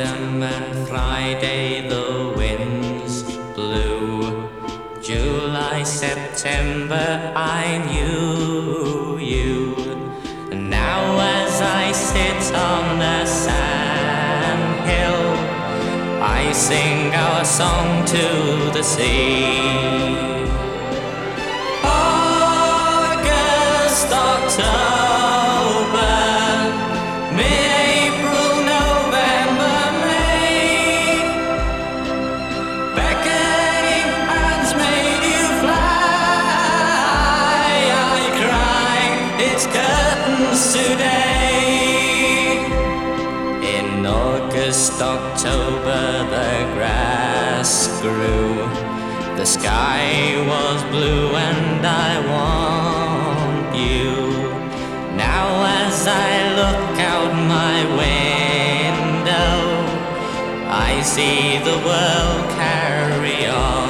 autumn and Friday the winds blew. July, September, I knew you. And now, as I sit on the sand hill, I sing our song to the sea. August, October, curtains today. In August, October, the grass grew. The sky was blue, and I want you. Now, as I look out my window, I see the world carry on.